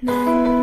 难